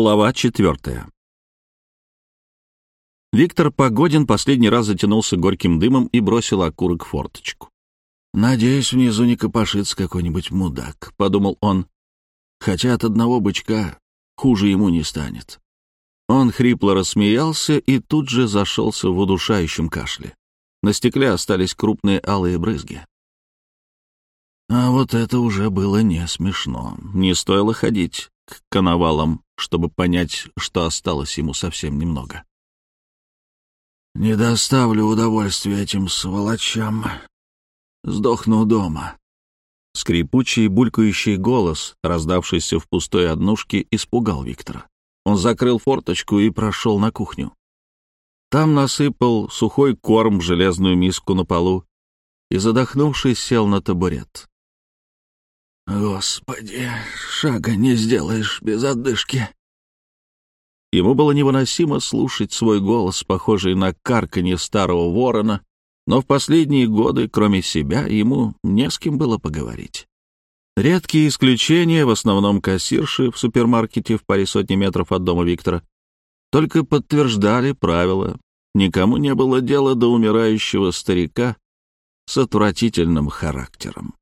Глава четвертая. Виктор Погодин последний раз затянулся горьким дымом и бросил окурок в форточку. «Надеюсь, внизу не копошится какой-нибудь мудак», — подумал он. «Хотя от одного бычка хуже ему не станет». Он хрипло рассмеялся и тут же зашелся в удушающем кашле. На стекле остались крупные алые брызги. А вот это уже было не смешно. Не стоило ходить к коновалам, чтобы понять, что осталось ему совсем немного. «Не доставлю удовольствия этим сволочам. Сдохну дома». Скрипучий, булькающий голос, раздавшийся в пустой однушке, испугал Виктора. Он закрыл форточку и прошел на кухню. Там насыпал сухой корм в железную миску на полу и, задохнувшись, сел на табурет. «Господи, шага не сделаешь без отдышки!» Ему было невыносимо слушать свой голос, похожий на карканье старого ворона, но в последние годы, кроме себя, ему не с кем было поговорить. Редкие исключения, в основном кассирши в супермаркете в паре сотни метров от дома Виктора, только подтверждали правила. Никому не было дела до умирающего старика с отвратительным характером.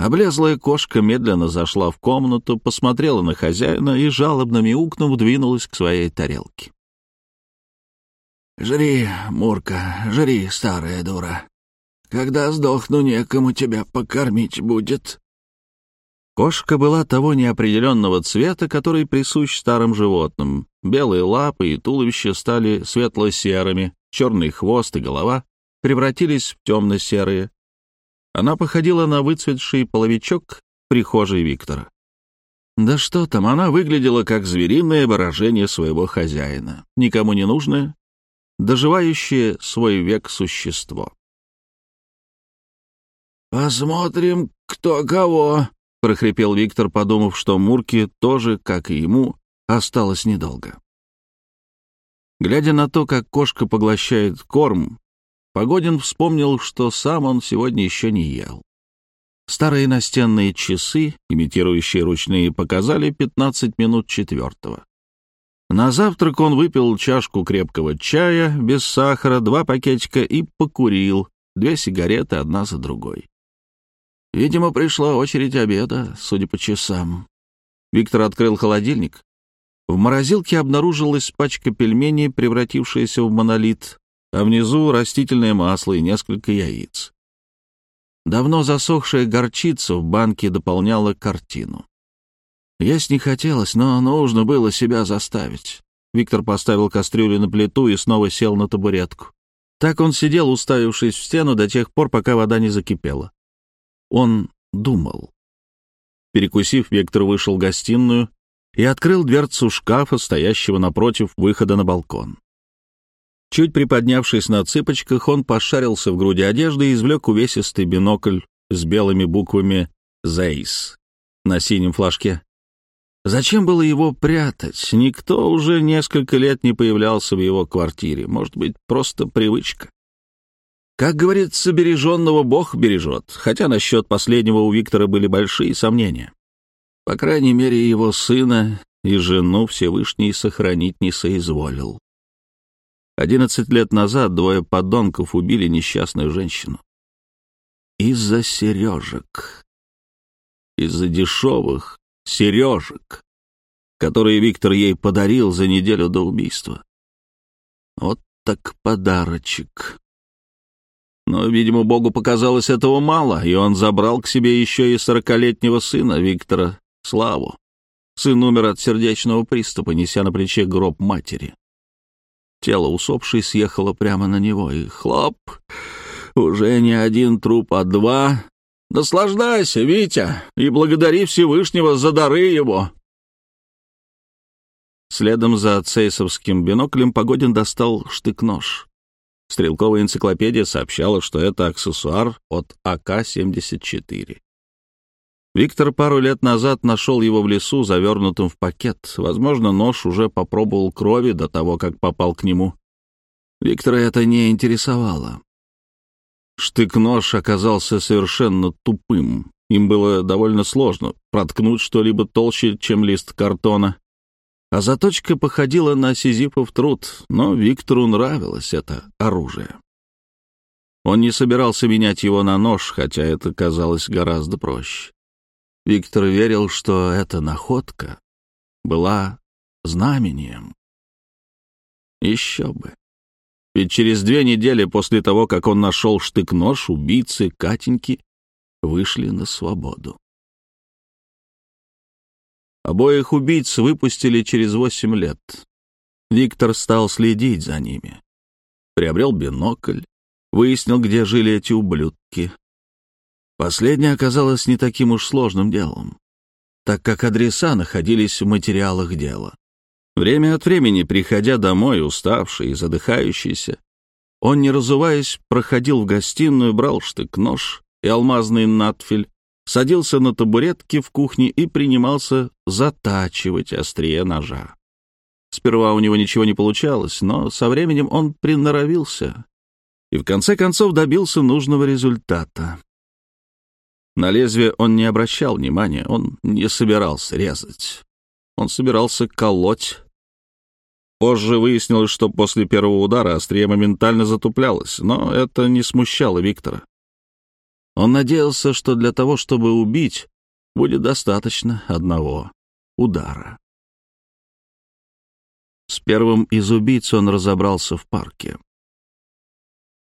Облезлая кошка медленно зашла в комнату, посмотрела на хозяина и, жалобно мяукнув, двинулась к своей тарелке. «Жри, Мурка, жри, старая дура. Когда сдохну, некому тебя покормить будет». Кошка была того неопределенного цвета, который присущ старым животным. Белые лапы и туловище стали светло-серыми, черный хвост и голова превратились в темно-серые, она походила на выцветший половичок прихожей Виктора. Да что там, она выглядела как звериное выражение своего хозяина, никому не нужное, доживающее свой век существо. «Посмотрим, кто кого», — прохрипел Виктор, подумав, что Мурке тоже, как и ему, осталось недолго. Глядя на то, как кошка поглощает корм, Погодин вспомнил, что сам он сегодня еще не ел. Старые настенные часы, имитирующие ручные, показали 15 минут четвертого. На завтрак он выпил чашку крепкого чая, без сахара, два пакетика и покурил, две сигареты одна за другой. Видимо, пришла очередь обеда, судя по часам. Виктор открыл холодильник. В морозилке обнаружилась пачка пельменей, превратившаяся в монолит, а внизу растительное масло и несколько яиц. Давно засохшая горчица в банке дополняла картину. Есть не хотелось, но нужно было себя заставить. Виктор поставил кастрюлю на плиту и снова сел на табуретку. Так он сидел, уставившись в стену до тех пор, пока вода не закипела. Он думал. Перекусив, Виктор вышел в гостиную и открыл дверцу шкафа, стоящего напротив выхода на балкон. Чуть приподнявшись на цыпочках, он пошарился в груди одежды и извлек увесистый бинокль с белыми буквами «Зейс» на синем флажке. Зачем было его прятать? Никто уже несколько лет не появлялся в его квартире. Может быть, просто привычка. Как говорится, береженного Бог бережет, хотя насчет последнего у Виктора были большие сомнения. По крайней мере, его сына и жену Всевышний сохранить не соизволил. Одиннадцать лет назад двое подонков убили несчастную женщину. Из-за сережек. Из-за дешевых сережек, которые Виктор ей подарил за неделю до убийства. Вот так подарочек. Но, видимо, Богу показалось этого мало, и он забрал к себе еще и сорокалетнего сына Виктора, Славу. Сын умер от сердечного приступа, неся на плече гроб матери. Тело усопшей съехало прямо на него, и хлоп! Уже не один труп, а два. Наслаждайся, Витя, и благодари Всевышнего за дары его. Следом за цейсовским биноклем Погодин достал штык-нож. Стрелковая энциклопедия сообщала, что это аксессуар от АК-74. Виктор пару лет назад нашел его в лесу, завернутым в пакет. Возможно, нож уже попробовал крови до того, как попал к нему. Виктора это не интересовало. Штык-нож оказался совершенно тупым. Им было довольно сложно проткнуть что-либо толще, чем лист картона. А заточка походила на сизифов труд, но Виктору нравилось это оружие. Он не собирался менять его на нож, хотя это казалось гораздо проще. Виктор верил, что эта находка была знамением. Еще бы. Ведь через две недели после того, как он нашел штык-нож, убийцы Катеньки вышли на свободу. Обоих убийц выпустили через восемь лет. Виктор стал следить за ними. Приобрел бинокль, выяснил, где жили эти ублюдки. Последнее оказалось не таким уж сложным делом, так как адреса находились в материалах дела. Время от времени, приходя домой, уставший и задыхающийся, он, не разуваясь, проходил в гостиную, брал штык-нож и алмазный надфиль, садился на табуретке в кухне и принимался затачивать острие ножа. Сперва у него ничего не получалось, но со временем он приноровился и в конце концов добился нужного результата. На лезвие он не обращал внимания, он не собирался резать. Он собирался колоть. Позже выяснилось, что после первого удара острие моментально затуплялось, но это не смущало Виктора. Он надеялся, что для того, чтобы убить, будет достаточно одного удара. С первым из убийц он разобрался в парке.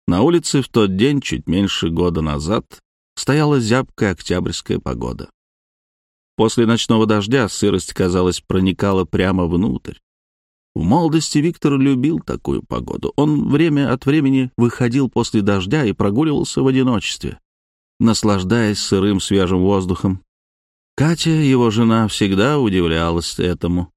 На улице в тот день, чуть меньше года назад, стояла зябкая октябрьская погода. После ночного дождя сырость, казалось, проникала прямо внутрь. В молодости Виктор любил такую погоду. Он время от времени выходил после дождя и прогуливался в одиночестве наслаждаясь сырым свежим воздухом. Катя, его жена, всегда удивлялась этому.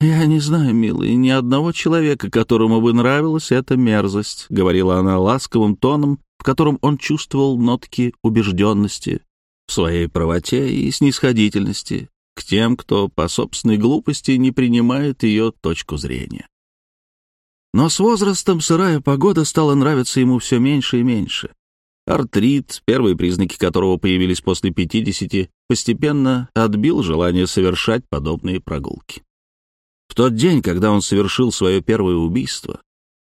«Я не знаю, милый, ни одного человека, которому бы нравилась эта мерзость», — говорила она ласковым тоном, в котором он чувствовал нотки убежденности в своей правоте и снисходительности к тем, кто по собственной глупости не принимает ее точку зрения. Но с возрастом сырая погода стала нравиться ему все меньше и меньше. Артрит, первые признаки которого появились после 50, постепенно отбил желание совершать подобные прогулки. В тот день, когда он совершил свое первое убийство,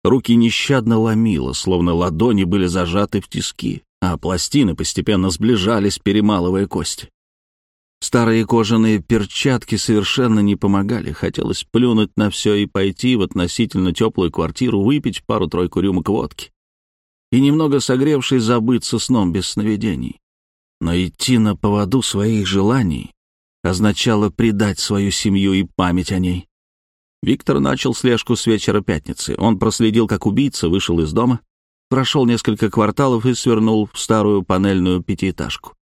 руки нещадно ломило, словно ладони были зажаты в тиски, а пластины постепенно сближались, перемалывая кости. Старые кожаные перчатки совершенно не помогали. Хотелось плюнуть на все и пойти в относительно теплую квартиру, выпить пару-тройку рюмок водки и, немного согревшись, забыться сном без сновидений. Но идти на поводу своих желаний означало предать свою семью и память о ней. Виктор начал слежку с вечера пятницы. Он проследил, как убийца вышел из дома, прошел несколько кварталов и свернул в старую панельную пятиэтажку.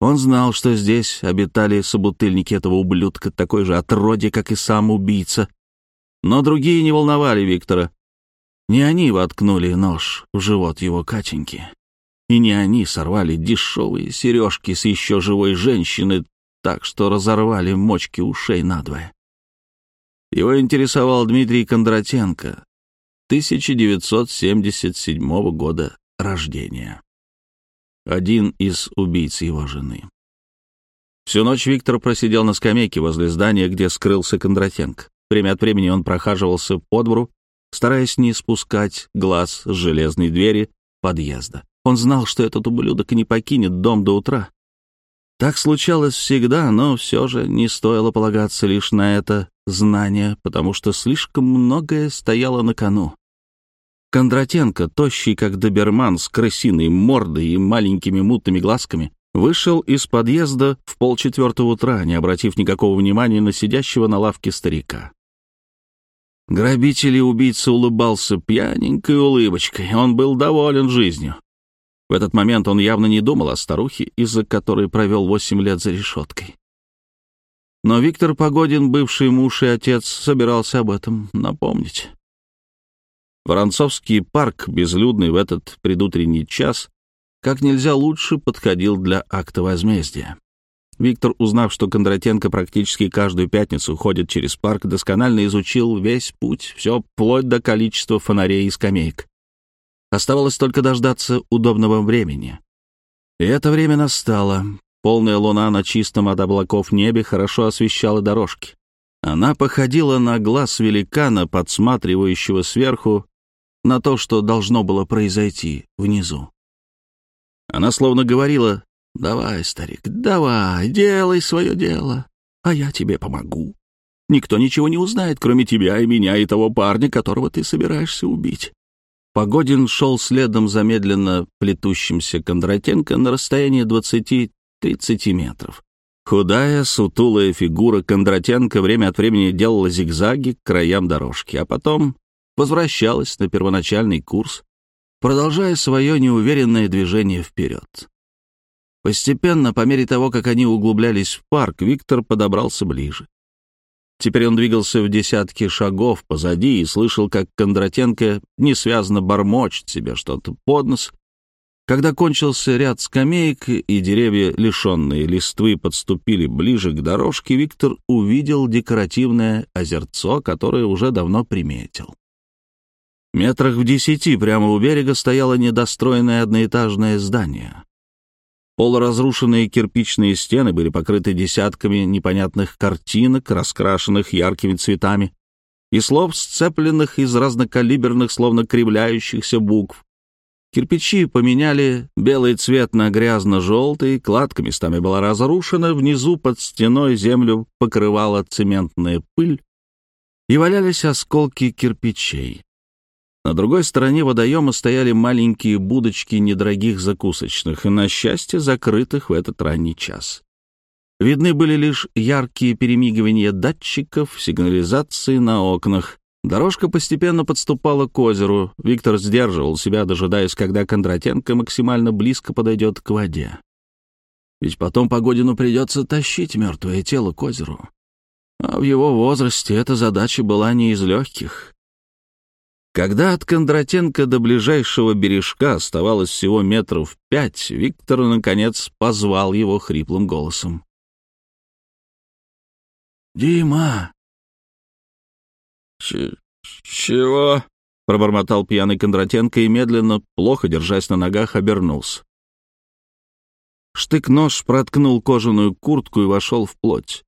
Он знал, что здесь обитали собутыльники этого ублюдка, такой же отродье, как и сам убийца. Но другие не волновали Виктора. Не они воткнули нож в живот его Катеньки, и не они сорвали дешевые сережки с еще живой женщины так, что разорвали мочки ушей надвое. Его интересовал Дмитрий Кондратенко, 1977 года рождения. Один из убийц его жены. Всю ночь Виктор просидел на скамейке возле здания, где скрылся Кондратенко. Время от времени он прохаживался по двору, стараясь не спускать глаз с железной двери подъезда. Он знал, что этот ублюдок не покинет дом до утра. Так случалось всегда, но все же не стоило полагаться лишь на это знание, потому что слишком многое стояло на кону. Кондратенко, тощий как доберман с крысиной мордой и маленькими мутными глазками, вышел из подъезда в полчетвертого утра, не обратив никакого внимания на сидящего на лавке старика. Грабитель и убийца улыбался пьяненькой улыбочкой. Он был доволен жизнью. В этот момент он явно не думал о старухе, из-за которой провел восемь лет за решеткой. Но Виктор Погодин, бывший муж и отец, собирался об этом напомнить. Воронцовский парк, безлюдный в этот предутренний час, как нельзя лучше подходил для акта возмездия. Виктор, узнав, что Кондратенко практически каждую пятницу ходит через парк, досконально изучил весь путь, все вплоть до количества фонарей и скамеек. Оставалось только дождаться удобного времени. И это время настало. Полная луна на чистом от облаков небе хорошо освещала дорожки. Она походила на глаз великана, подсматривающего сверху на то, что должно было произойти внизу. Она словно говорила «Давай, старик, давай, делай свое дело, а я тебе помогу. Никто ничего не узнает, кроме тебя и меня и того парня, которого ты собираешься убить». Погодин шел следом за медленно плетущимся Кондратенко на расстоянии 20-30 метров. Худая, сутулая фигура Кондратенко время от времени делала зигзаги к краям дорожки, а потом возвращалась на первоначальный курс, продолжая свое неуверенное движение вперед. Постепенно, по мере того, как они углублялись в парк, Виктор подобрался ближе. Теперь он двигался в десятки шагов позади и слышал, как Кондратенко несвязно бормочет себе что-то под нос. Когда кончился ряд скамеек и деревья, лишенные листвы, подступили ближе к дорожке, Виктор увидел декоративное озерцо, которое уже давно приметил. Метрах в десяти прямо у берега стояло недостроенное одноэтажное здание. Полуразрушенные кирпичные стены были покрыты десятками непонятных картинок, раскрашенных яркими цветами, и слов, сцепленных из разнокалиберных, словно кривляющихся букв. Кирпичи поменяли белый цвет на грязно-желтый, кладка местами была разрушена, внизу под стеной землю покрывала цементная пыль, и валялись осколки кирпичей. На другой стороне водоема стояли маленькие будочки недорогих закусочных и, на счастье, закрытых в этот ранний час. Видны были лишь яркие перемигивания датчиков, сигнализации на окнах. Дорожка постепенно подступала к озеру. Виктор сдерживал себя, дожидаясь, когда Кондратенко максимально близко подойдет к воде. Ведь потом Погодину придется тащить мертвое тело к озеру. А в его возрасте эта задача была не из легких. Когда от Кондратенко до ближайшего бережка оставалось всего метров пять, Виктор, наконец, позвал его хриплым голосом. «Дима!» «Чего?» — пробормотал пьяный Кондратенко и медленно, плохо держась на ногах, обернулся. Штык-нож проткнул кожаную куртку и вошел в плоть.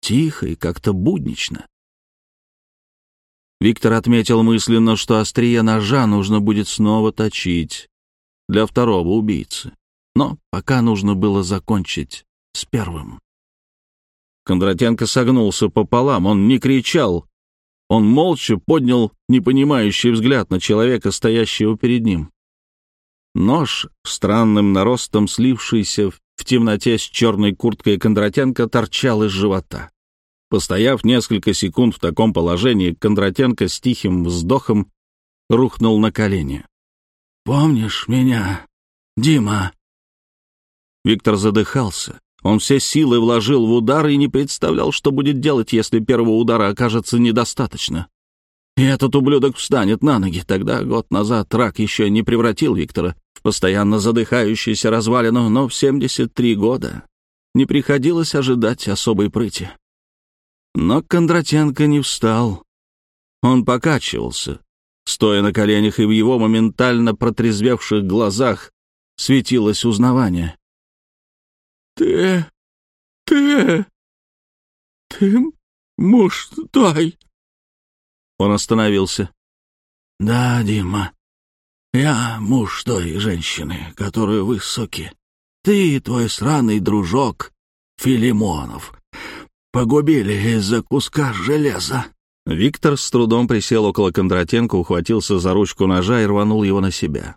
Тихо и как-то буднично. Виктор отметил мысленно, что острие ножа нужно будет снова точить для второго убийцы. Но пока нужно было закончить с первым. Кондратенко согнулся пополам, он не кричал. Он молча поднял непонимающий взгляд на человека, стоящего перед ним. Нож, странным наростом слившийся в темноте с черной курткой Кондратенко, торчал из живота. Постояв несколько секунд в таком положении, Кондратенко с тихим вздохом рухнул на колени. «Помнишь меня, Дима?» Виктор задыхался. Он все силы вложил в удар и не представлял, что будет делать, если первого удара окажется недостаточно. И этот ублюдок встанет на ноги. Тогда, год назад, рак еще не превратил Виктора в постоянно задыхающуюся развалину, но в 73 года не приходилось ожидать особой прыти. Но Кондратенко не встал. Он покачивался, стоя на коленях, и в его моментально протрезвевших глазах светилось узнавание. «Ты... ты... ты муж той...» Он остановился. «Да, Дима, я муж той женщины, которую вы, соки. Ты и твой сраный дружок Филимонов погубили из-за куска железа». Виктор с трудом присел около Кондратенко, ухватился за ручку ножа и рванул его на себя.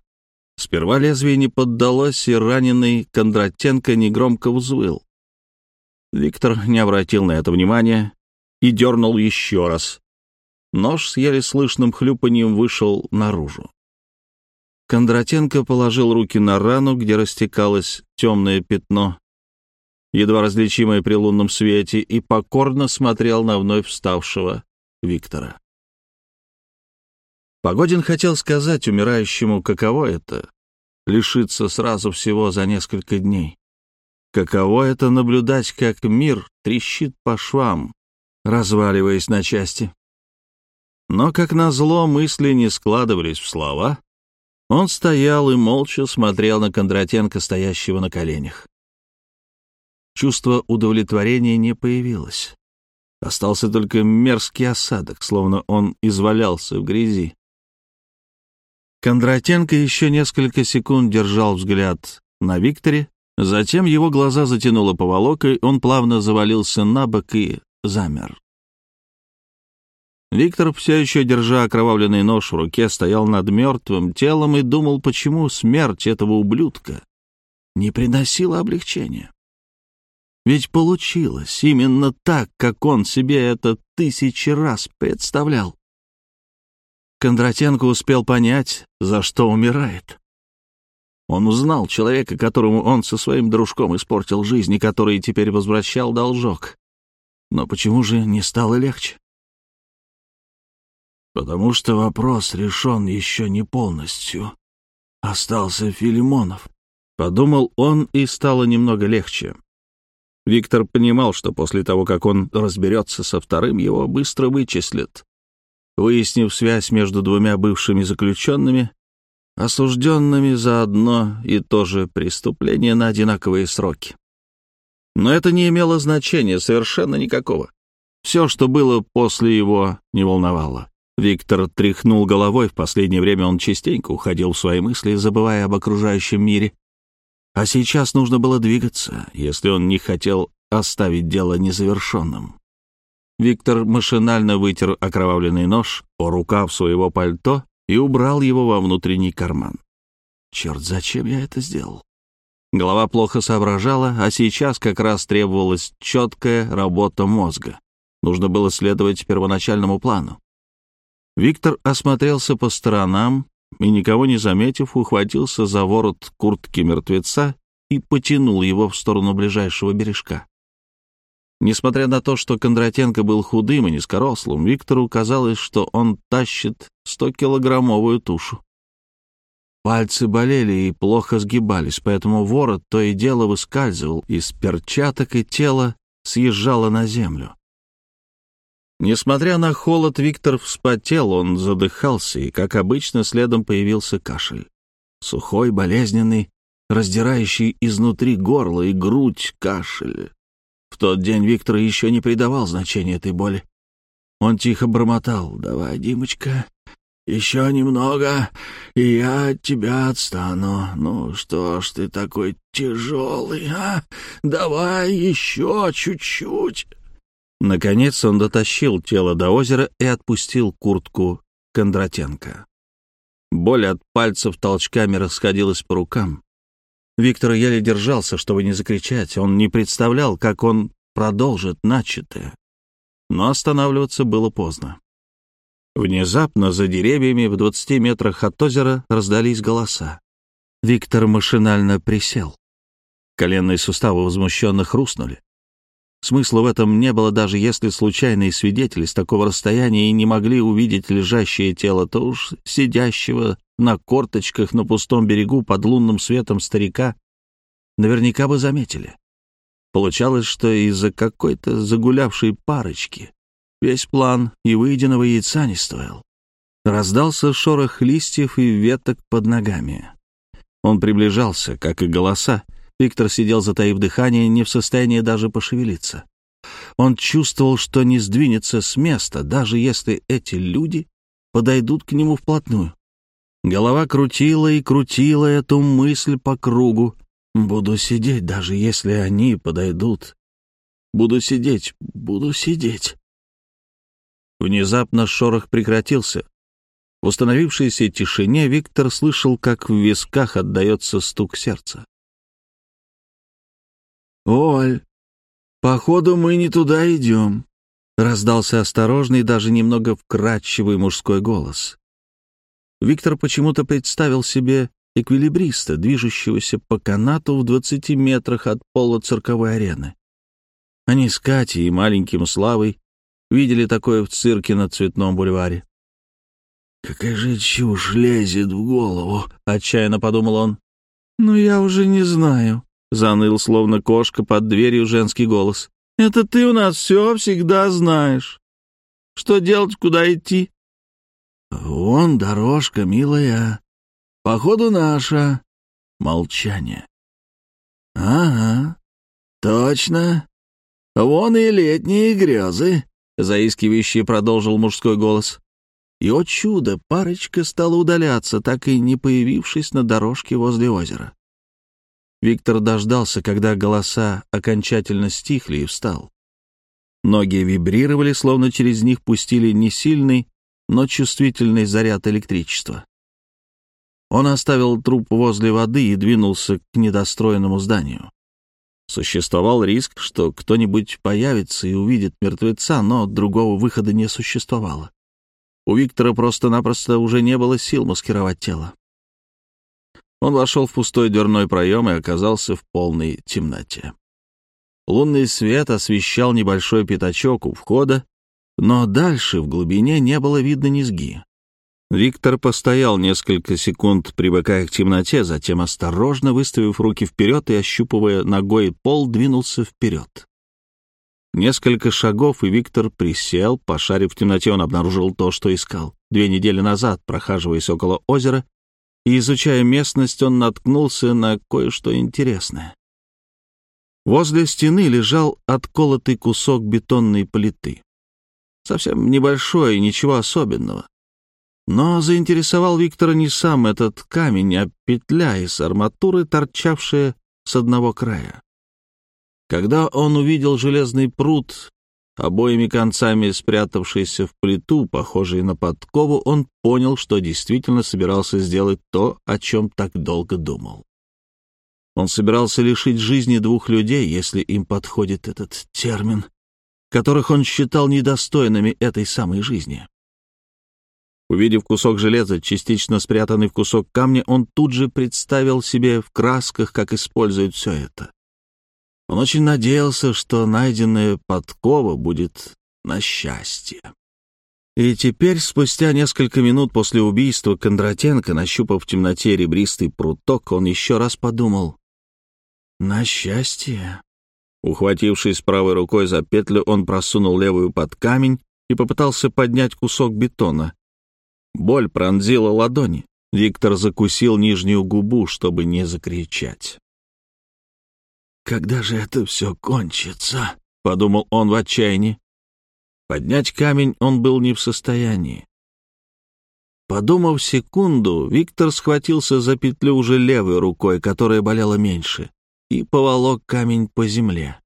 Сперва лезвие не поддалось, и раненый Кондратенко негромко взвыл. Виктор не обратил на это внимания и дернул еще раз. Нож с еле слышным хлюпанием вышел наружу. Кондратенко положил руки на рану, где растекалось темное пятно, едва различимое при лунном свете, и покорно смотрел на вновь вставшего Виктора. Погодин хотел сказать умирающему, каково это — лишиться сразу всего за несколько дней. Каково это наблюдать, как мир трещит по швам, разваливаясь на части. Но, как назло, мысли не складывались в слова. Он стоял и молча смотрел на Кондратенко, стоящего на коленях. Чувство удовлетворения не появилось. Остался только мерзкий осадок, словно он извалялся в грязи. Кондратенко еще несколько секунд держал взгляд на Викторе, затем его глаза затянуло поволокой, он плавно завалился на бок и замер. Виктор, все еще держа окровавленный нож в руке, стоял над мертвым телом и думал, почему смерть этого ублюдка не приносила облегчения. Ведь получилось именно так, как он себе это тысячи раз представлял. Кондратенко успел понять, за что умирает. Он узнал человека, которому он со своим дружком испортил жизнь и который теперь возвращал должок. Но почему же не стало легче? Потому что вопрос решен еще не полностью. Остался Филимонов. Подумал он, и стало немного легче. Виктор понимал, что после того, как он разберется со вторым, его быстро вычислят. Выяснив связь между двумя бывшими заключенными, осужденными за одно и то же преступление на одинаковые сроки. Но это не имело значения, совершенно никакого. Все, что было после его, не волновало. Виктор тряхнул головой, в последнее время он частенько уходил в свои мысли, забывая об окружающем мире. А сейчас нужно было двигаться, если он не хотел оставить дело незавершенным. Виктор машинально вытер окровавленный нож о рукав своего пальто и убрал его во внутренний карман. Черт, зачем я это сделал? Голова плохо соображала, а сейчас как раз требовалась четкая работа мозга. Нужно было следовать первоначальному плану. Виктор осмотрелся по сторонам и, никого не заметив, ухватился за ворот куртки мертвеца и потянул его в сторону ближайшего бережка. Несмотря на то, что Кондратенко был худым и низкорослым, Виктору казалось, что он тащит 100-килограммовую тушу. Пальцы болели и плохо сгибались, поэтому ворот то и дело выскальзывал из перчаток, и тело съезжало на землю. Несмотря на холод, Виктор вспотел, он задыхался, и, как обычно, следом появился кашель. Сухой, болезненный, раздирающий изнутри горло и грудь кашель. Тот день Виктор еще не придавал значения этой боли. Он тихо бормотал. «Давай, Димочка, еще немного, и я от тебя отстану. Ну что ж ты такой тяжелый, а? Давай еще чуть-чуть». Наконец он дотащил тело до озера и отпустил куртку Кондратенко. Боль от пальцев толчками расходилась по рукам. Виктор еле держался, чтобы не закричать. Он не представлял, как он продолжит начатое. Но останавливаться было поздно. Внезапно за деревьями в двадцати метрах от озера раздались голоса. Виктор машинально присел. Коленные суставы возмущенно хрустнули. Смысла в этом не было, даже если случайные свидетели с такого расстояния и не могли увидеть лежащее тело, то уж сидящего на корточках на пустом берегу под лунным светом старика наверняка бы заметили. Получалось, что из-за какой-то загулявшей парочки весь план и выеденного яйца не стоил. Раздался шорох листьев и веток под ногами. Он приближался, как и голоса, Виктор сидел, затаив дыхание, не в состоянии даже пошевелиться. Он чувствовал, что не сдвинется с места, даже если эти люди подойдут к нему вплотную. Голова крутила и крутила эту мысль по кругу. «Буду сидеть, даже если они подойдут. Буду сидеть, буду сидеть». Внезапно шорох прекратился. В установившейся тишине Виктор слышал, как в висках отдается стук сердца. «Оль, походу мы не туда идем», — раздался осторожный, даже немного вкрадчивый мужской голос. Виктор почему-то представил себе эквилибриста, движущегося по канату в двадцати метрах от пола цирковой арены. Они с Катей и маленьким Славой видели такое в цирке на Цветном бульваре. «Какая же чушь лезет в голову!» — отчаянно подумал он. «Ну, я уже не знаю», — заныл, словно кошка, под дверью женский голос. «Это ты у нас все всегда знаешь. Что делать, куда идти?» «Вон дорожка, милая. Походу, наша». Молчание. «Ага, точно. Вон и летние грезы. — заискивающий продолжил мужской голос. И, о чудо, парочка стала удаляться, так и не появившись на дорожке возле озера. Виктор дождался, когда голоса окончательно стихли, и встал. Ноги вибрировали, словно через них пустили не сильный, но чувствительный заряд электричества. Он оставил труп возле воды и двинулся к недостроенному зданию. Существовал риск, что кто-нибудь появится и увидит мертвеца, но другого выхода не существовало. У Виктора просто-напросто уже не было сил маскировать тело. Он вошел в пустой дверной проем и оказался в полной темноте. Лунный свет освещал небольшой пятачок у входа, но дальше в глубине не было видно низги. Виктор постоял несколько секунд, привыкая к темноте, затем, осторожно выставив руки вперед и ощупывая ногой пол, двинулся вперед. Несколько шагов, и Виктор присел. Пошарив в темноте, он обнаружил то, что искал. Две недели назад, прохаживаясь около озера и изучая местность, он наткнулся на кое-что интересное. Возле стены лежал отколотый кусок бетонной плиты. Совсем небольшой, ничего особенного. Но заинтересовал Виктора не сам этот камень, а петля из арматуры, торчавшая с одного края. Когда он увидел железный пруд, обоими концами спрятавшийся в плиту, похожий на подкову, он понял, что действительно собирался сделать то, о чем так долго думал. Он собирался лишить жизни двух людей, если им подходит этот термин, которых он считал недостойными этой самой жизни. Увидев кусок железа, частично спрятанный в кусок камня, он тут же представил себе в красках, как используют все это. Он очень надеялся, что найденная подкова будет на счастье. И теперь, спустя несколько минут после убийства Кондратенко, нащупав в темноте ребристый пруток, он еще раз подумал «На счастье». Ухватившись правой рукой за петлю, он просунул левую под камень и попытался поднять кусок бетона. Боль пронзила ладони. Виктор закусил нижнюю губу, чтобы не закричать. «Когда же это все кончится?» — подумал он в отчаянии. Поднять камень он был не в состоянии. Подумав секунду, Виктор схватился за петлю уже левой рукой, которая болела меньше, и поволок камень по земле.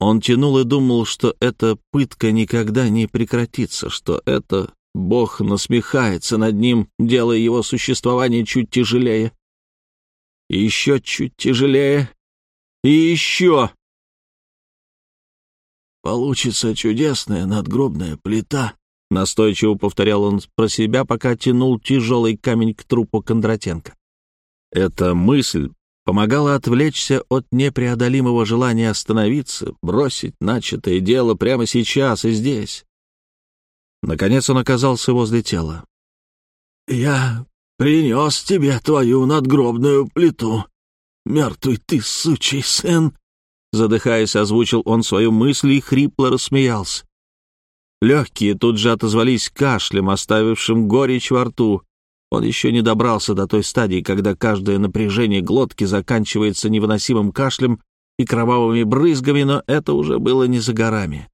Он тянул и думал, что эта пытка никогда не прекратится, что это Бог насмехается над ним, делая его существование чуть тяжелее. Еще чуть тяжелее, и еще. Получится чудесная надгробная плита, настойчиво повторял он про себя, пока тянул тяжелый камень к трупу Кондратенко. Эта мысль помогала отвлечься от непреодолимого желания остановиться, бросить начатое дело прямо сейчас и здесь. Наконец он оказался возле тела. «Я принес тебе твою надгробную плиту», Мертвый ты, сучий сын!» Задыхаясь, озвучил он свою мысль и хрипло рассмеялся. Легкие тут же отозвались кашлем, оставившим горечь во рту. Он еще не добрался до той стадии, когда каждое напряжение глотки заканчивается невыносимым кашлем и кровавыми брызгами, но это уже было не за горами.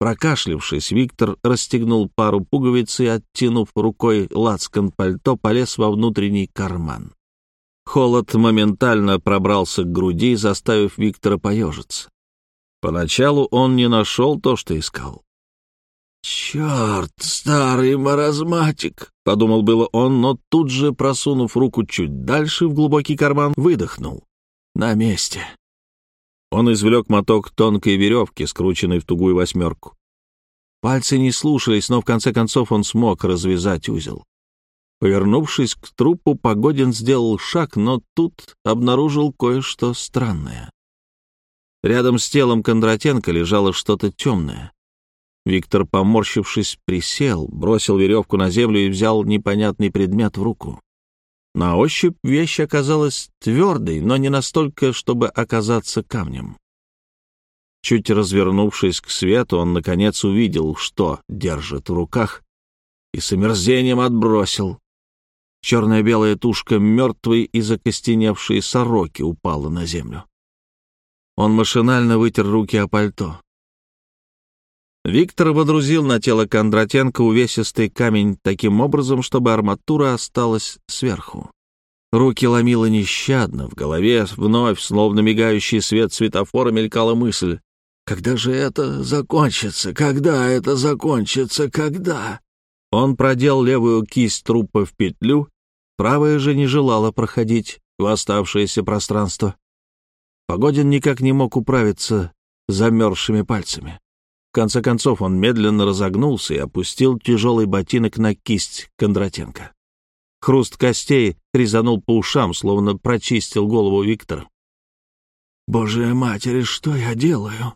Прокашлившись, Виктор расстегнул пару пуговиц и, оттянув рукой лацкан пальто, полез во внутренний карман. Холод моментально пробрался к груди, заставив Виктора поежиться. Поначалу он не нашел то, что искал. «Черт, старый маразматик!» — подумал было он, но тут же, просунув руку чуть дальше в глубокий карман, выдохнул. «На месте!» Он извлек моток тонкой веревки, скрученной в тугую восьмерку. Пальцы не слушались, но в конце концов он смог развязать узел. Повернувшись к трупу, Погодин сделал шаг, но тут обнаружил кое-что странное. Рядом с телом Кондратенко лежало что-то темное. Виктор, поморщившись, присел, бросил веревку на землю и взял непонятный предмет в руку. На ощупь вещь оказалась твердой, но не настолько, чтобы оказаться камнем. Чуть развернувшись к свету, он, наконец, увидел, что держит в руках, и с омерзением отбросил. Черная-белая тушка мертвой и закостеневшей сороки упала на землю. Он машинально вытер руки о пальто. Виктор водрузил на тело Кондратенко увесистый камень таким образом, чтобы арматура осталась сверху. Руки ломило нещадно, в голове вновь, словно мигающий свет светофора, мелькала мысль. «Когда же это закончится? Когда это закончится? Когда?» Он продел левую кисть трупа в петлю, правая же не желала проходить в оставшееся пространство. Погодин никак не мог управиться замерзшими пальцами. В конце концов он медленно разогнулся и опустил тяжелый ботинок на кисть Кондратенко. Хруст костей резанул по ушам, словно прочистил голову Виктора. «Божья матери, что я делаю?»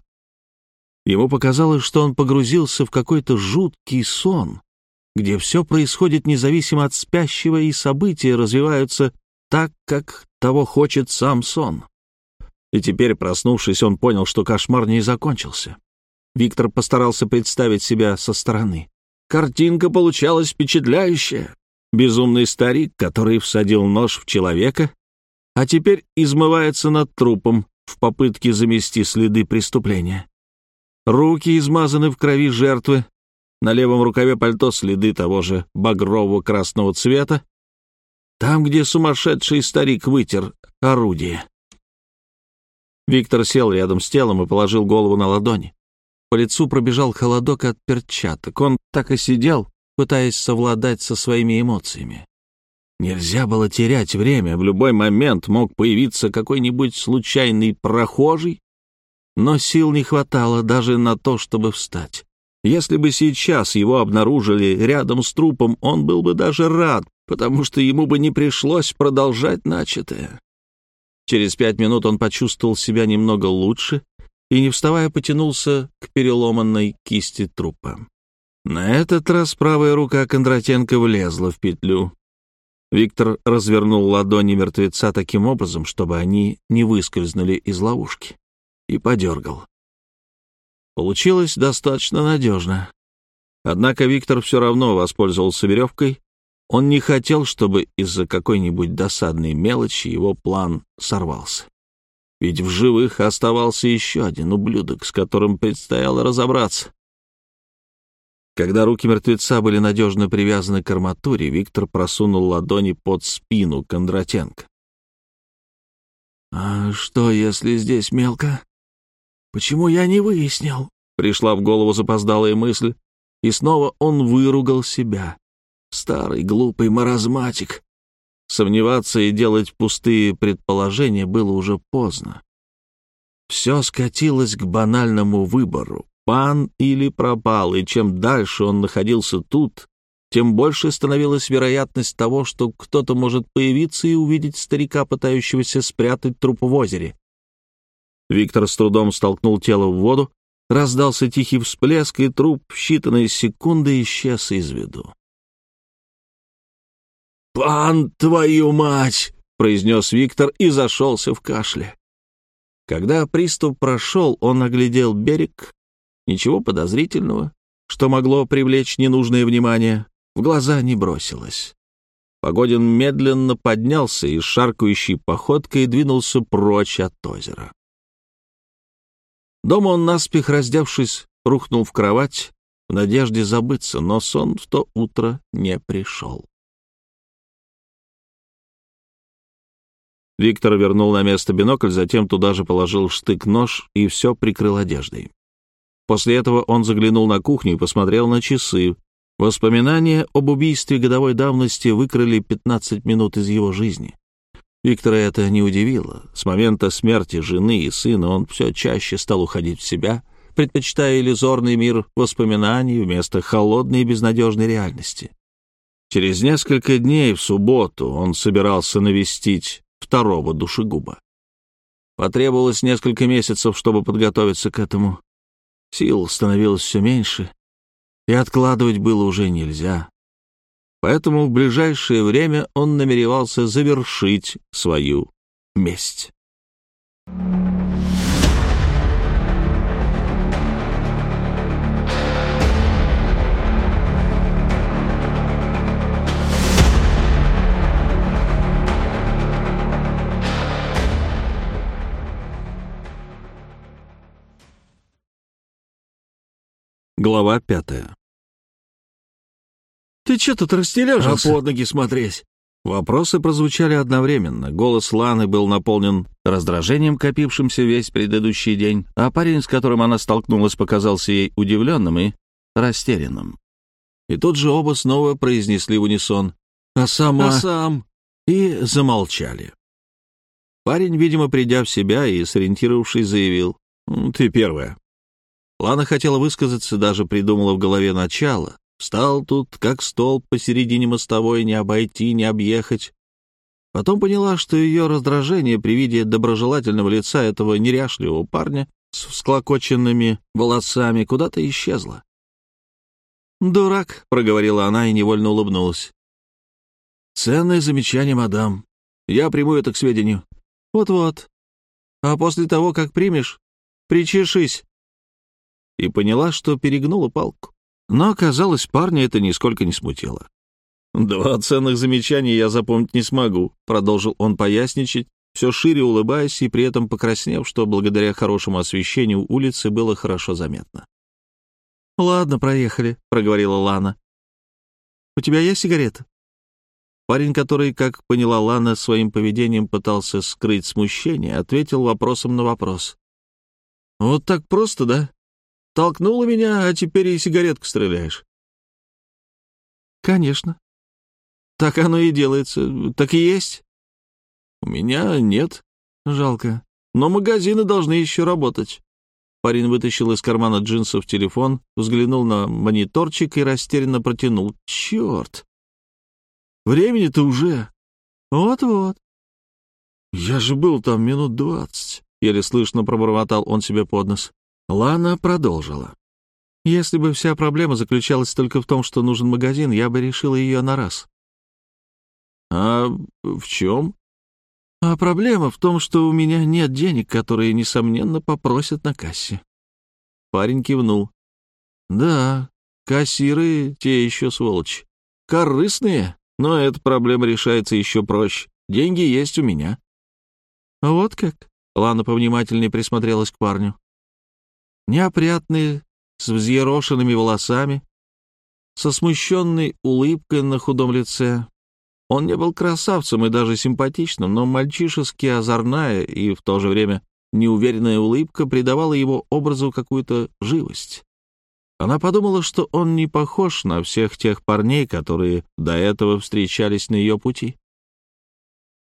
Ему показалось, что он погрузился в какой-то жуткий сон, где все происходит независимо от спящего, и события развиваются так, как того хочет сам сон. И теперь, проснувшись, он понял, что кошмар не закончился. Виктор постарался представить себя со стороны. Картинка получалась впечатляющая. Безумный старик, который всадил нож в человека, а теперь измывается над трупом в попытке замести следы преступления. Руки измазаны в крови жертвы, на левом рукаве пальто следы того же багрового красного цвета, там, где сумасшедший старик вытер орудие. Виктор сел рядом с телом и положил голову на ладони. По лицу пробежал холодок от перчаток. Он так и сидел, пытаясь совладать со своими эмоциями. Нельзя было терять время, в любой момент мог появиться какой-нибудь случайный прохожий, но сил не хватало даже на то, чтобы встать. Если бы сейчас его обнаружили рядом с трупом, он был бы даже рад, потому что ему бы не пришлось продолжать начатое. Через пять минут он почувствовал себя немного лучше и, не вставая, потянулся к переломанной кисти трупа. На этот раз правая рука Кондратенко влезла в петлю. Виктор развернул ладони мертвеца таким образом, чтобы они не выскользнули из ловушки, и подергал. Получилось достаточно надежно. Однако Виктор все равно воспользовался веревкой. Он не хотел, чтобы из-за какой-нибудь досадной мелочи его план сорвался. Ведь в живых оставался еще один ублюдок, с которым предстояло разобраться. Когда руки мертвеца были надежно привязаны к арматуре, Виктор просунул ладони под спину Кондратенко. «А что, если здесь мелко? Почему я не выяснил?» Пришла в голову запоздалая мысль, и снова он выругал себя. Старый глупый маразматик. Сомневаться и делать пустые предположения было уже поздно. Все скатилось к банальному выбору пан или пропал, и чем дальше он находился тут, тем больше становилась вероятность того, что кто-то может появиться и увидеть старика, пытающегося спрятать труп в озере. Виктор с трудом столкнул тело в воду, раздался тихий всплеск, и труп в считанные секунды исчез из виду. «Пан, твою мать!» — произнес Виктор и зашелся в кашле. Когда приступ прошел, он оглядел берег, Ничего подозрительного, что могло привлечь ненужное внимание, в глаза не бросилось. Погодин медленно поднялся и шаркающей походкой двинулся прочь от озера. Дома он, наспех раздевшись, рухнул в кровать в надежде забыться, но сон в то утро не пришел. Виктор вернул на место бинокль, затем туда же положил штык-нож и все прикрыл одеждой. После этого он заглянул на кухню и посмотрел на часы. Воспоминания об убийстве годовой давности выкрали 15 минут из его жизни. Виктора это не удивило. С момента смерти жены и сына он все чаще стал уходить в себя, предпочитая иллюзорный мир воспоминаний вместо холодной и безнадежной реальности. Через несколько дней в субботу он собирался навестить второго душегуба. Потребовалось несколько месяцев, чтобы подготовиться к этому. Сил становилось все меньше, и откладывать было уже нельзя. Поэтому в ближайшее время он намеревался завершить свою месть. Глава пятая «Ты что тут растележился?» «А под ноги смотреть!» Вопросы прозвучали одновременно. Голос Ланы был наполнен раздражением, копившимся весь предыдущий день, а парень, с которым она столкнулась, показался ей удивленным и растерянным. И тут же оба снова произнесли в унисон «А сама...» «А сам...» и замолчали. Парень, видимо, придя в себя и сориентировавшись, заявил «Ты первая». Лана хотела высказаться, даже придумала в голове начало. Встал тут, как столб посередине мостовой, не обойти, не объехать. Потом поняла, что ее раздражение при виде доброжелательного лица этого неряшливого парня с всклокоченными волосами куда-то исчезло. «Дурак», — проговорила она и невольно улыбнулась. «Ценное замечание, мадам. Я приму это к сведению». «Вот-вот. А после того, как примешь, причешись» и поняла, что перегнула палку. Но, казалось, парня это нисколько не смутило. «Два ценных замечания я запомнить не смогу», — продолжил он поясничать, все шире улыбаясь и при этом покраснев, что благодаря хорошему освещению улицы было хорошо заметно. «Ладно, проехали», — проговорила Лана. «У тебя есть сигарета?» Парень, который, как поняла Лана, своим поведением пытался скрыть смущение, ответил вопросом на вопрос. «Вот так просто, да? Толкнула меня, а теперь и сигаретку стреляешь. Конечно. Так оно и делается. Так и есть. У меня нет. Жалко. Но магазины должны еще работать. Парень вытащил из кармана джинсов телефон, взглянул на мониторчик и растерянно протянул. Черт! Времени-то уже. Вот-вот. Я же был там минут двадцать. Еле слышно пробормотал он себе под нос. Лана продолжила. «Если бы вся проблема заключалась только в том, что нужен магазин, я бы решила ее на раз». «А в чем?» «А проблема в том, что у меня нет денег, которые, несомненно, попросят на кассе». Парень кивнул. «Да, кассиры те еще сволочи. Корыстные, но эта проблема решается еще проще. Деньги есть у меня». «Вот как?» — Лана повнимательнее присмотрелась к парню неопрятный, с взъерошенными волосами, со смущенной улыбкой на худом лице. Он не был красавцем и даже симпатичным, но мальчишески озорная и в то же время неуверенная улыбка придавала его образу какую-то живость. Она подумала, что он не похож на всех тех парней, которые до этого встречались на ее пути.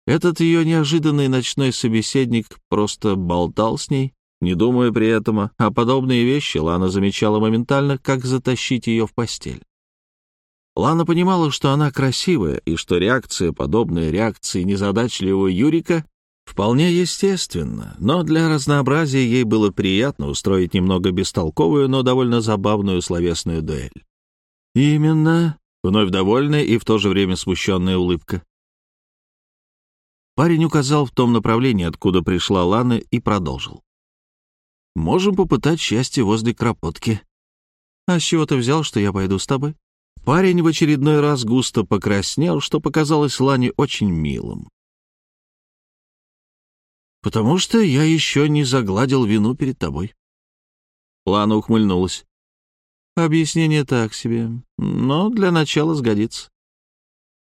Этот ее неожиданный ночной собеседник просто болтал с ней, не думая при этом о подобные вещи, Лана замечала моментально, как затащить ее в постель. Лана понимала, что она красивая, и что реакция, подобная реакции незадачливого Юрика, вполне естественна, но для разнообразия ей было приятно устроить немного бестолковую, но довольно забавную словесную дуэль. «Именно», — вновь довольная и в то же время смущенная улыбка. Парень указал в том направлении, откуда пришла Лана, и продолжил. Можем попытать счастье возле Кропотки. А с чего ты взял, что я пойду с тобой? Парень в очередной раз густо покраснел, что показалось Лане очень милым. «Потому что я еще не загладил вину перед тобой». Лана ухмыльнулась. «Объяснение так себе, но для начала сгодится».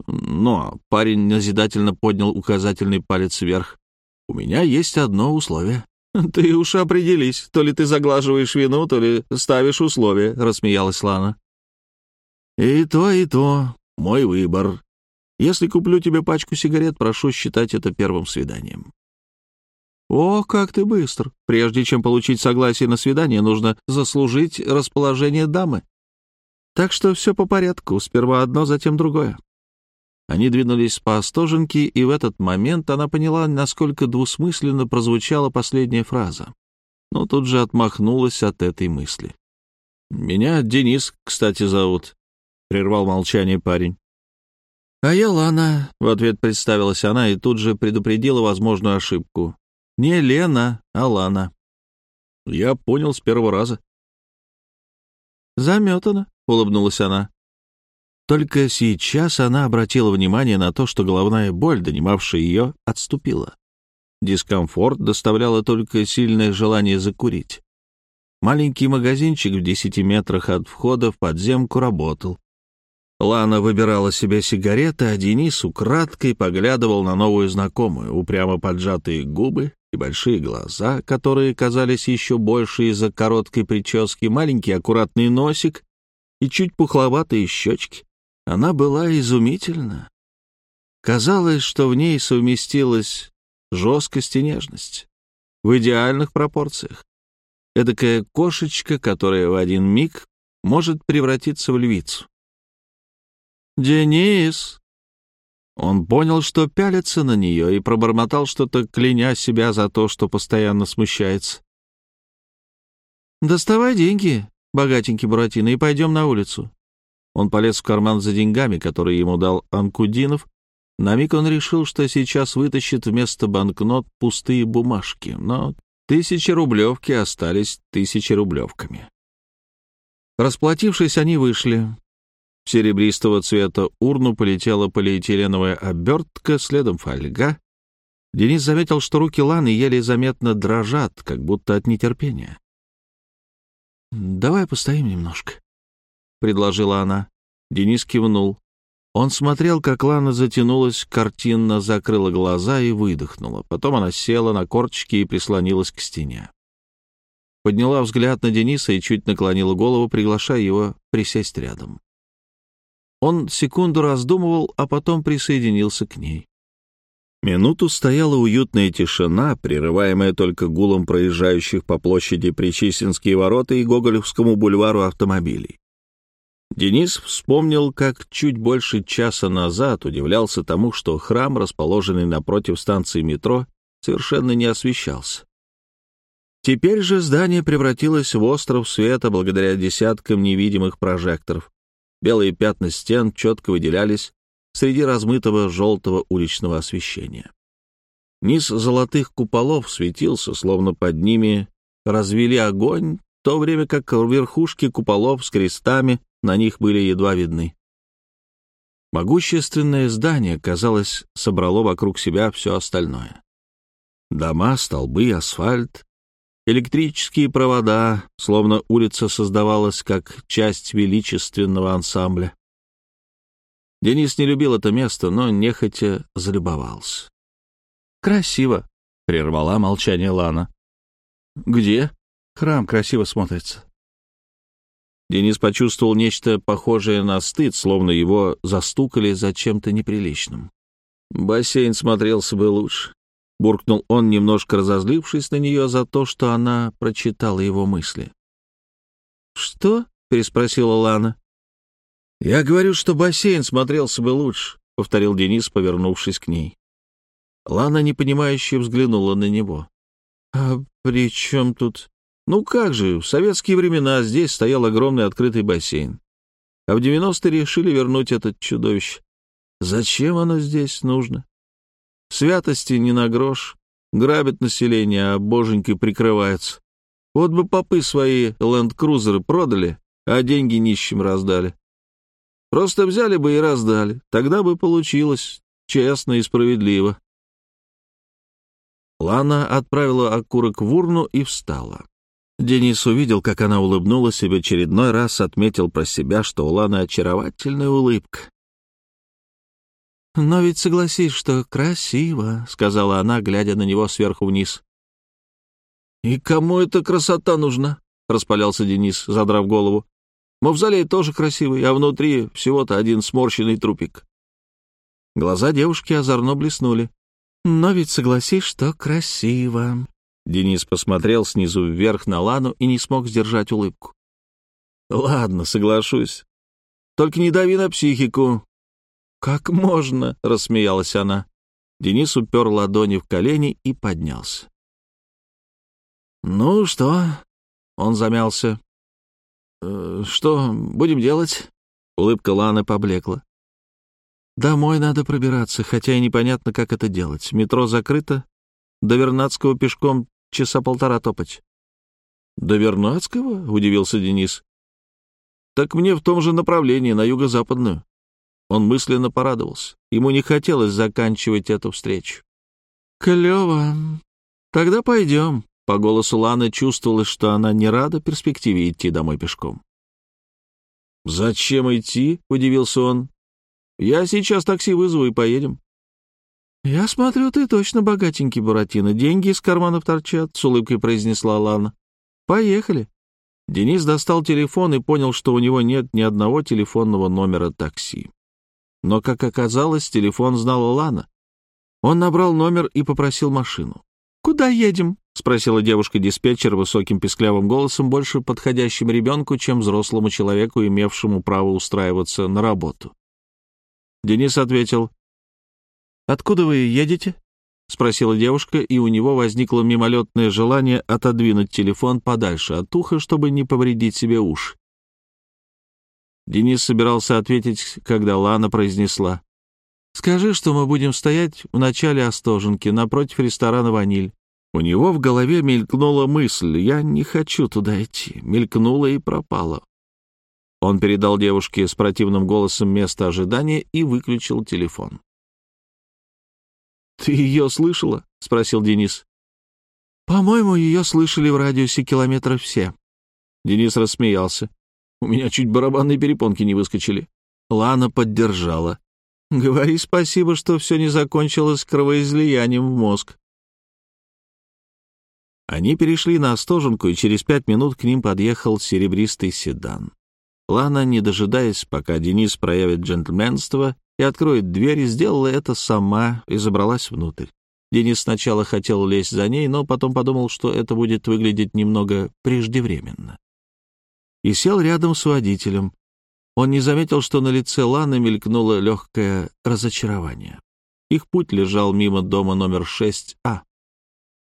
«Но», — парень назидательно поднял указательный палец вверх, — «у меня есть одно условие». «Ты уж определись, то ли ты заглаживаешь вину, то ли ставишь условия», — рассмеялась Лана. «И то, и то. Мой выбор. Если куплю тебе пачку сигарет, прошу считать это первым свиданием». «О, как ты быстр! Прежде чем получить согласие на свидание, нужно заслужить расположение дамы. Так что все по порядку, сперва одно, затем другое. Они двинулись по Остоженке, и в этот момент она поняла, насколько двусмысленно прозвучала последняя фраза. Но тут же отмахнулась от этой мысли. «Меня Денис, кстати, зовут», — прервал молчание парень. «А я Лана», — в ответ представилась она и тут же предупредила возможную ошибку. «Не Лена, а Лана». Я понял с первого раза. «Заметана», — улыбнулась она. Только сейчас она обратила внимание на то, что головная боль, донимавшая ее, отступила. Дискомфорт доставляло только сильное желание закурить. Маленький магазинчик в десяти метрах от входа в подземку работал. Лана выбирала себе сигареты, а Денис украдкой поглядывал на новую знакомую, упрямо поджатые губы и большие глаза, которые казались еще больше из-за короткой прически, маленький аккуратный носик и чуть пухловатые щечки. Она была изумительна. Казалось, что в ней совместилась жесткость и нежность в идеальных пропорциях. Эдакая кошечка, которая в один миг может превратиться в львицу. «Денис!» Он понял, что пялится на нее, и пробормотал что-то, кляня себя за то, что постоянно смущается. «Доставай деньги, богатенький Буратино, и пойдем на улицу». Он полез в карман за деньгами, которые ему дал Анкудинов. На миг он решил, что сейчас вытащит вместо банкнот пустые бумажки, но тысячи рублевки остались тысячи рублевками. Расплатившись, они вышли. В серебристого цвета урну полетела полиэтиленовая обертка, следом фольга. Денис заметил, что руки Ланы еле заметно дрожат, как будто от нетерпения. «Давай постоим немножко», — предложила она. Денис кивнул. Он смотрел, как Лана затянулась, картинно закрыла глаза и выдохнула. Потом она села на корточки и прислонилась к стене. Подняла взгляд на Дениса и чуть наклонила голову, приглашая его присесть рядом. Он секунду раздумывал, а потом присоединился к ней. Минуту стояла уютная тишина, прерываемая только гулом проезжающих по площади Причистинские ворота и Гоголевскому бульвару автомобилей. Денис вспомнил, как чуть больше часа назад удивлялся тому, что храм, расположенный напротив станции метро, совершенно не освещался. Теперь же здание превратилось в остров света благодаря десяткам невидимых прожекторов. Белые пятна стен четко выделялись среди размытого желтого уличного освещения. Низ золотых куполов светился, словно под ними развели огонь, в то время как верхушки куполов с крестами на них были едва видны. Могущественное здание, казалось, собрало вокруг себя все остальное. Дома, столбы, асфальт, Электрические провода, словно улица создавалась как часть величественного ансамбля. Денис не любил это место, но нехотя залюбовался. «Красиво», — прервала молчание Лана. «Где?» «Храм красиво смотрится». Денис почувствовал нечто похожее на стыд, словно его застукали за чем-то неприличным. Бассейн смотрелся бы лучше буркнул он, немножко разозлившись на нее за то, что она прочитала его мысли. «Что?» — переспросила Лана. «Я говорю, что бассейн смотрелся бы лучше», — повторил Денис, повернувшись к ней. Лана, непонимающе, взглянула на него. «А при чем тут...» «Ну как же, в советские времена здесь стоял огромный открытый бассейн. А в девяностые решили вернуть этот чудовище. Зачем оно здесь нужно?» Святости не на грош. Грабят население, а боженькой прикрываются. Вот бы попы свои ленд-крузеры продали, а деньги нищим раздали. Просто взяли бы и раздали. Тогда бы получилось честно и справедливо. Лана отправила окурок в урну и встала. Денис увидел, как она улыбнулась и в очередной раз отметил про себя, что у Ланы очаровательная улыбка. «Но ведь согласись, что красиво», — сказала она, глядя на него сверху вниз. «И кому эта красота нужна?» — распалялся Денис, задрав голову. «Мавзолей тоже красивый, а внутри всего-то один сморщенный трупик». Глаза девушки озорно блеснули. «Но ведь согласись, что красиво». Денис посмотрел снизу вверх на Лану и не смог сдержать улыбку. «Ладно, соглашусь. Только не дави на психику. «Как можно?» — рассмеялась она. Денис упер ладони в колени и поднялся. «Ну что?» — он замялся. «Э, «Что будем делать?» Улыбка Ланы поблекла. «Домой надо пробираться, хотя и непонятно, как это делать. Метро закрыто. До Вернадского пешком часа полтора топать». «До Вернадского?» — удивился Денис. «Так мне в том же направлении, на юго-западную». Он мысленно порадовался. Ему не хотелось заканчивать эту встречу. «Клево. Тогда пойдем». По голосу Ланы чувствовалось, что она не рада перспективе идти домой пешком. «Зачем идти?» — удивился он. «Я сейчас такси вызову и поедем». «Я смотрю, ты точно богатенький, Буратино. Деньги из карманов торчат», — с улыбкой произнесла Лана. «Поехали». Денис достал телефон и понял, что у него нет ни одного телефонного номера такси. Но, как оказалось, телефон знала Лана. Он набрал номер и попросил машину. «Куда едем?» — спросила девушка-диспетчер высоким песклявым голосом, больше подходящим ребенку, чем взрослому человеку, имевшему право устраиваться на работу. Денис ответил, «Откуда вы едете?» — спросила девушка, и у него возникло мимолетное желание отодвинуть телефон подальше от уха, чтобы не повредить себе уши. Денис собирался ответить, когда Лана произнесла, «Скажи, что мы будем стоять в начале Остоженки, напротив ресторана «Ваниль». У него в голове мелькнула мысль «Я не хочу туда идти», мелькнула и пропала. Он передал девушке с противным голосом место ожидания и выключил телефон. «Ты ее слышала?» — спросил Денис. «По-моему, ее слышали в радиусе километров все». Денис рассмеялся. «У меня чуть барабанные перепонки не выскочили». Лана поддержала. «Говори спасибо, что все не закончилось кровоизлиянием в мозг». Они перешли на Остоженку, и через пять минут к ним подъехал серебристый седан. Лана, не дожидаясь, пока Денис проявит джентльменство, и откроет дверь, сделала это сама и забралась внутрь. Денис сначала хотел лезть за ней, но потом подумал, что это будет выглядеть немного преждевременно. И сел рядом с водителем. Он не заметил, что на лице Ланы мелькнуло легкое разочарование. Их путь лежал мимо дома номер 6А.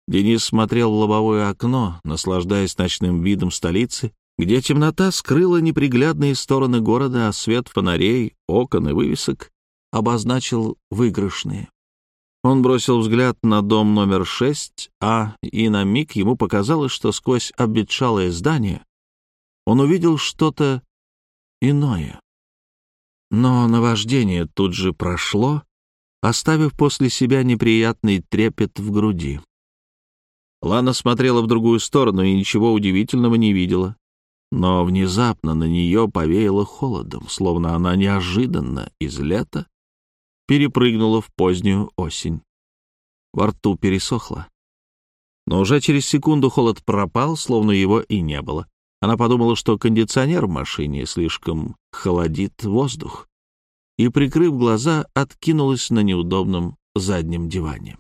Денис смотрел в лобовое окно, наслаждаясь ночным видом столицы, где темнота скрыла неприглядные стороны города, а свет фонарей, окон и вывесок обозначил выигрышные. Он бросил взгляд на дом номер 6, а и на миг ему показалось, что сквозь обветшалое здание он увидел что-то иное. Но наваждение тут же прошло, оставив после себя неприятный трепет в груди. Лана смотрела в другую сторону и ничего удивительного не видела но внезапно на нее повеяло холодом, словно она неожиданно из лета перепрыгнула в позднюю осень. Во рту пересохло. Но уже через секунду холод пропал, словно его и не было. Она подумала, что кондиционер в машине слишком холодит воздух, и, прикрыв глаза, откинулась на неудобном заднем диване.